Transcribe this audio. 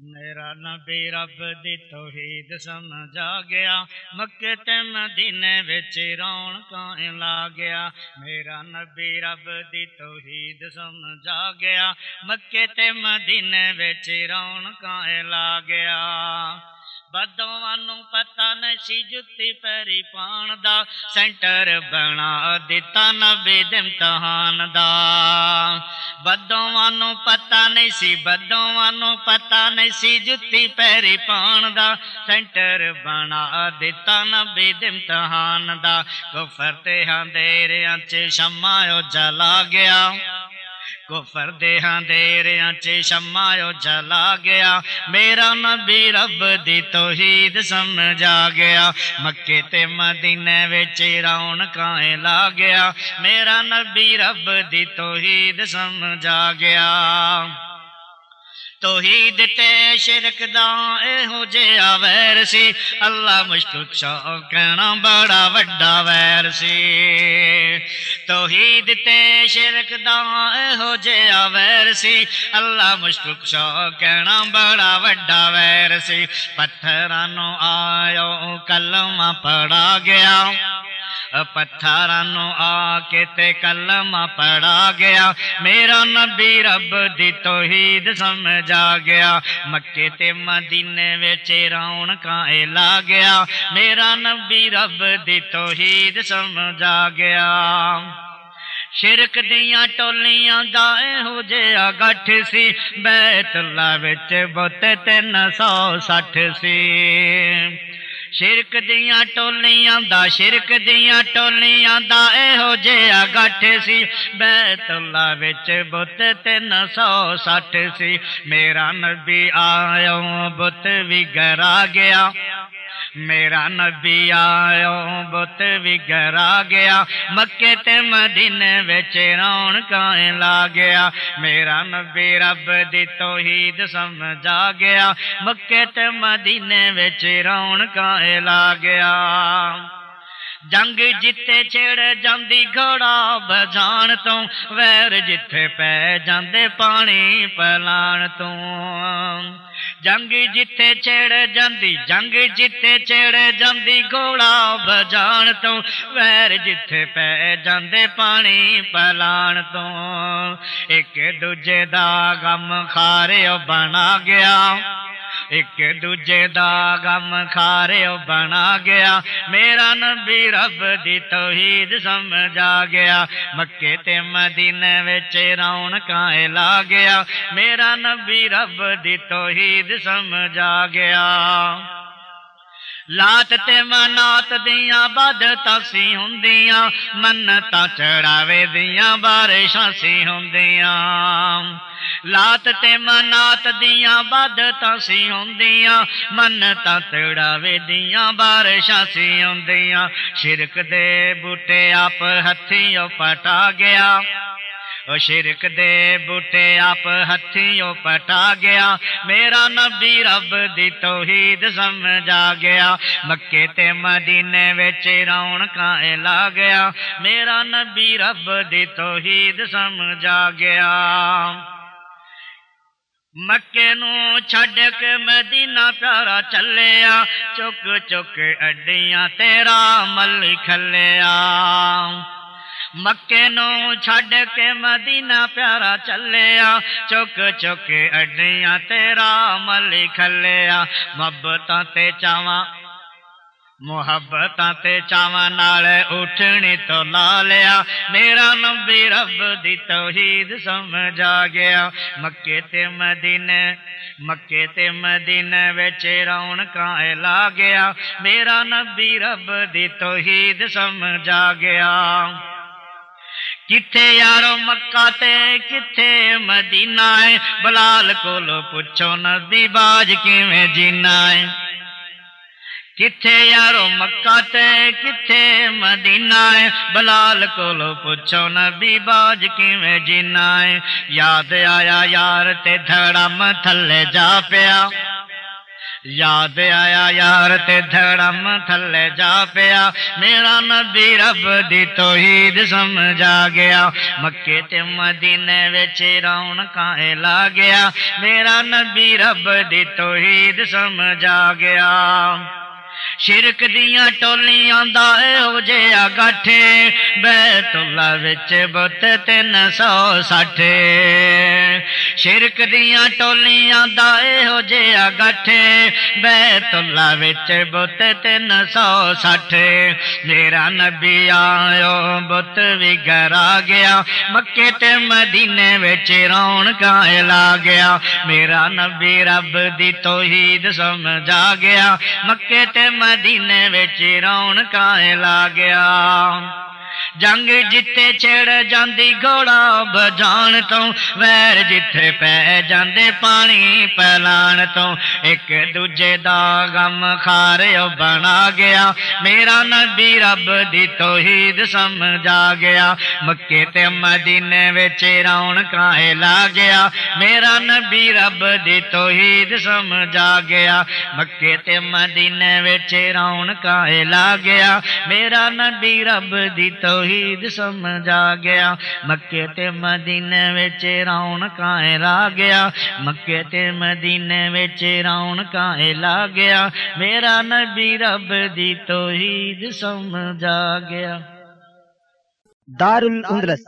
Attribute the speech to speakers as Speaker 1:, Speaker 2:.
Speaker 1: میرا نبی رب دی توحید سمجھا گیا مکے تے مدینے وچ رونقاں لا گیا میرا نبی رب دی توحید سمجھا گیا مکے تے مدینے وچ رونقاں لا گیا بدوانوں پتہ نشی جتی پیری پان دا سینٹر بنا دیتا نبی دمتحان دا بدوانوں پتہ نہیں سی بدوانوں پتہ نہیں سی جتی پیری پان دا سینٹر بنا دیتا نبی دمتحان دا کفر تے ہاں دیریاں چ شمایو جلا گیا کفر دیہاں دیریاں چ شمایو جلا گیا۔ میرا نبی رب دی توحید سمجھا گیا۔ مکے تے مدینے وچ رونقاں لا گیا۔ میرا نبی رب دی توحید سمجھا گیا۔ توحید تے شرک دا اے ہو جیا ویر سی۔ اللہ مشکل شاہ بڑا وڈا ویر سی۔ توحید تے شرک دا اے ہو جیا ویر سی۔ اللہ مشکل شاہ بڑا وڈا ویر سی۔ پتھرانو آیو کلمہ پڑا گیا۔ پتھر آ کے تے کلمہ پڑا گیا میرا نبی رب دی توحید سمجھا گیا مکے تے مدینے وچ رون کا لا گیا میرا نبی رب دی توحید سمجھا گیا شرک دیاں ٹولیاں دائے ہو جیا گٹھ سی بیت اللہ وچ بت تین سو سٹھ سی شرک دیاں ٹولیاں دا، شرک دیاں ٹولیاں دا اے ہو جیا گٹھ سی۔ بیت اللہ وچ بت تین سو سٹھ سی۔ میرا نبی آیو بت بھی گرا گیا۔ میرا نبی آیو بت بھی گرا گیا مکے تے مدینے وچ رونقاں لا گیا میرا نبی رب دی توحید سمجھا گیا مکے تے مدینے وچ رونقاں لا گیا جنگ جتے چھڑ جاندی گھوڑا بجان تو ویر جتھے پہ جاندے پانی پلان تو جنگ جتے چڑ جاندی جنگ جتے چڑ جاندی گھوڑا بجان تو ویر جتھے پہ جاندے پانی پلان تو ایک دوجے دا غم خارے بنا گیا ایک دوجے دا غم کھارے بنا گیا میرا نبی رب دی توحید سمجھا گیا مکے تے مدینے وچ رونقاں لا گیا میرا نبی رب دی توحید سمجھا گیا لات تے منات دیاں بدتا سی ہوندیاں منتا چڑھاوے دیاں بارشاں سی ہوندیاں لات تے منات دیاں بدتا سی ہوندیاں منتا چڑھاوے دیاں بارشاں سی ہوندیاں شرک دے بوٹے آپ ہتھیوں پٹا گیا شرک دے بوٹے آپ ہتھیوں پٹا گیا میرا نبی رب دی توحید سمجھا گیا مکے تے مدینے وچ رونقاں لا گیا میرا نبی رب دی توحید سمجھا گیا مکے نو چھڈ کے مدینہ پیارا چلیا چک چک اڈیاں تیرا مل کھلیا مکے نو چھڈ کے مدینہ پیارا چلیا چک چک اڈیاں تیرا مل کھلیا محبتاں تے چاواں محبتاں تے چاواں نال اٹھنی تو لا لیا میرا نبی رب دی توحید سمجھا گیا مکے تے مدینے مکے تے مدینے وچ رونقاں لا گیا میرا نبی رب دی توحید سمجھا گیا کتھے یارو مکہ تے کتھے مدینہ ہے بلال کولو پوچھو نبی باج کیویں جینا ہے کتھے یارو مکہ تے کتھے مدینہ ہے بلال کولو پوچھو نبی باج کیویں جینا ہے یاد آیا یار تے دھڑم تھلے جا پیا یاد آیا یار تے دھڑم تھلے جا پیا میرا نبی رب دی توحید سمجھا گیا مکے تے مدینے وچ رونقاں لا گیا میرا نبی رب دی توحید سمجھا گیا شرک دیاں ٹولیاں دا ہو جیا گٹھے بیت اللہ وچ بت تین سو سٹھ شرک دیاں ٹولیاں دا ہو جیا گٹھے بیت اللہ وچ بت تین سو سٹھ میرا نبی آیو، بت بھی گرا گیا۔ مکے تے مدینے وچ رونقاں لا گیا۔ میرا نبی رب دی توحید سمجھا گیا۔ مکے تے مدینے بچ رونقاں لا گیا جنگ جتے چھڑ جاندی گھوڑا بجان تو ویر جتھے پہ جاندے پانی پلان تو ایک دوجے دا غم خاریو بنا گیا میرا نبی رب دی توحید سمجھا گیا مکے تے مدینے وچ رونقاں لا گیا میرا نبی رب دی توحید سمجھا گیا مکے تے مدینے وچ رونقاں لا گیا میرا نبی رب دی توحید سمجھا گیا مکے تے مدینے وچ رونقاں لا گیا مکے تے مدینے وچ رونقاں لا گیا میرا نبی رب دی توحید سمجھا گیا
Speaker 2: دار الاندلس